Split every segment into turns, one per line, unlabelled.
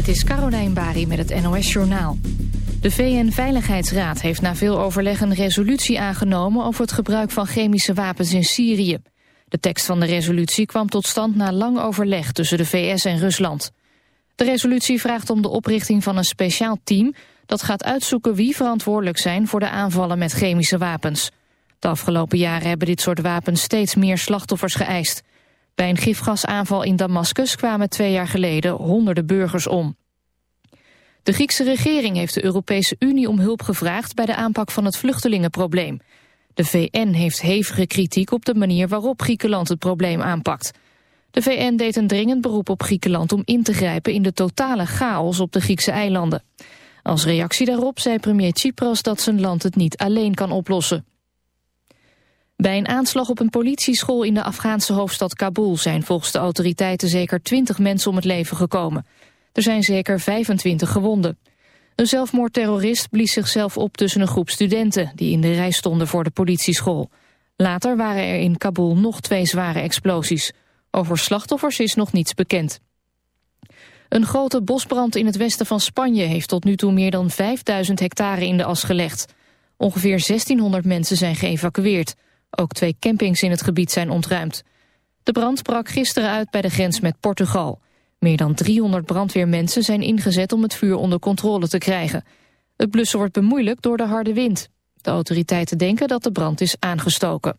Dit is Caroline Bari met het NOS Journaal. De VN-veiligheidsraad heeft na veel overleg een resolutie aangenomen... over het gebruik van chemische wapens in Syrië. De tekst van de resolutie kwam tot stand na lang overleg tussen de VS en Rusland. De resolutie vraagt om de oprichting van een speciaal team... dat gaat uitzoeken wie verantwoordelijk zijn voor de aanvallen met chemische wapens. De afgelopen jaren hebben dit soort wapens steeds meer slachtoffers geëist... Bij een gifgasaanval in Damascus kwamen twee jaar geleden honderden burgers om. De Griekse regering heeft de Europese Unie om hulp gevraagd bij de aanpak van het vluchtelingenprobleem. De VN heeft hevige kritiek op de manier waarop Griekenland het probleem aanpakt. De VN deed een dringend beroep op Griekenland om in te grijpen in de totale chaos op de Griekse eilanden. Als reactie daarop zei premier Tsipras dat zijn land het niet alleen kan oplossen. Bij een aanslag op een politieschool in de Afghaanse hoofdstad Kabul zijn volgens de autoriteiten zeker 20 mensen om het leven gekomen. Er zijn zeker 25 gewonden. Een zelfmoordterrorist blies zichzelf op tussen een groep studenten die in de rij stonden voor de politieschool. Later waren er in Kabul nog twee zware explosies. Over slachtoffers is nog niets bekend. Een grote bosbrand in het westen van Spanje heeft tot nu toe meer dan 5000 hectare in de as gelegd. Ongeveer 1600 mensen zijn geëvacueerd. Ook twee campings in het gebied zijn ontruimd. De brand brak gisteren uit bij de grens met Portugal. Meer dan 300 brandweermensen zijn ingezet om het vuur onder controle te krijgen. Het blussen wordt bemoeilijkt door de harde wind. De autoriteiten denken dat de brand is aangestoken.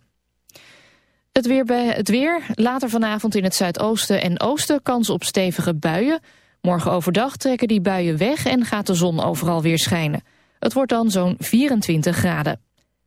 Het weer, bij het weer, later vanavond in het zuidoosten en oosten kans op stevige buien. Morgen overdag trekken die buien weg en gaat de zon overal weer schijnen. Het wordt dan zo'n 24 graden.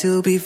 To be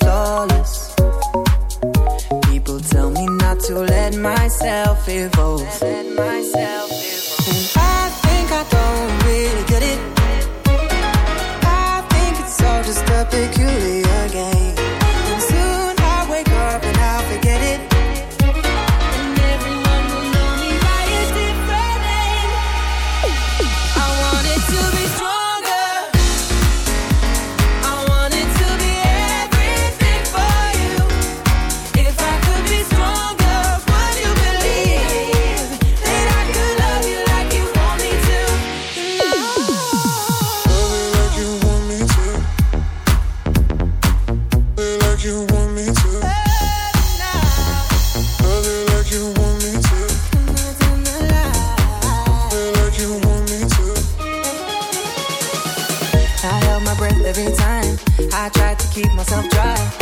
keep myself
dry.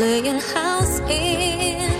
playing house in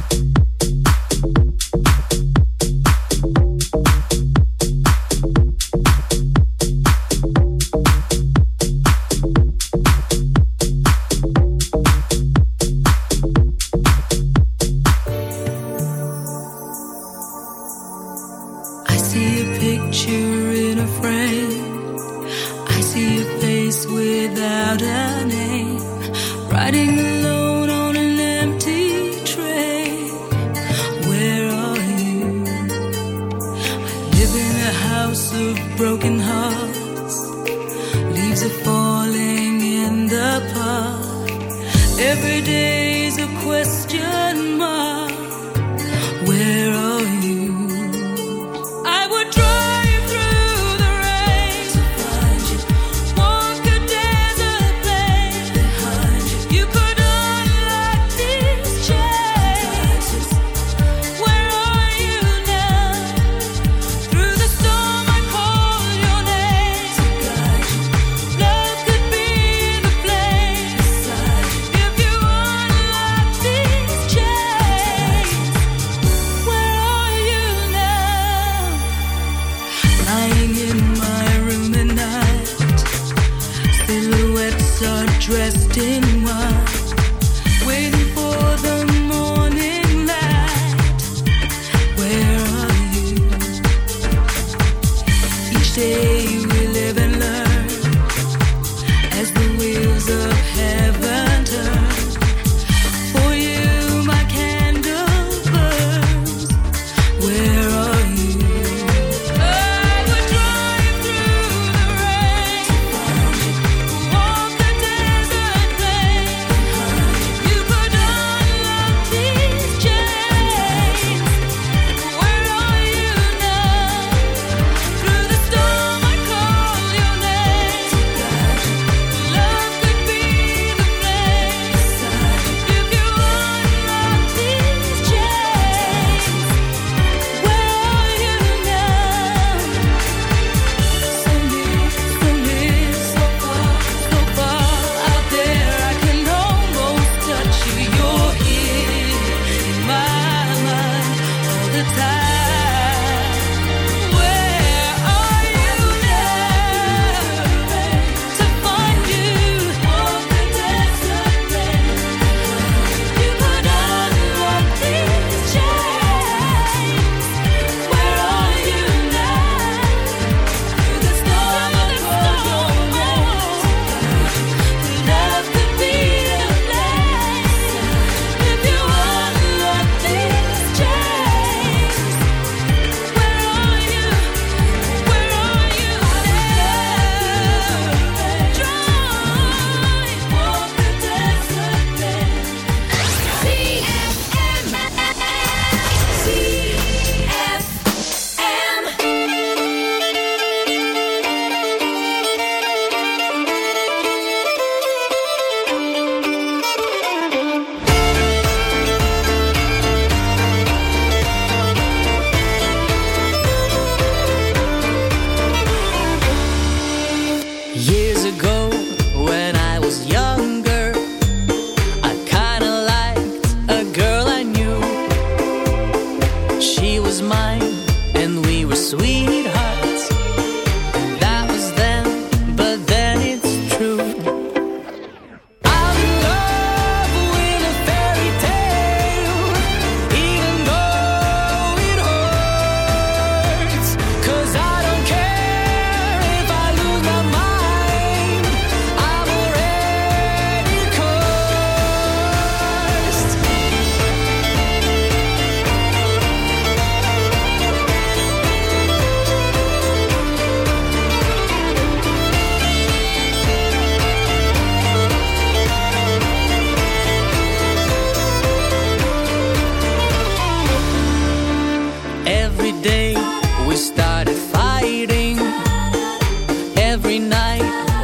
Without a name, writing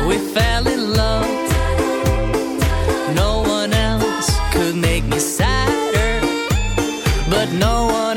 we fell in love. No one else could make me sadder, but no one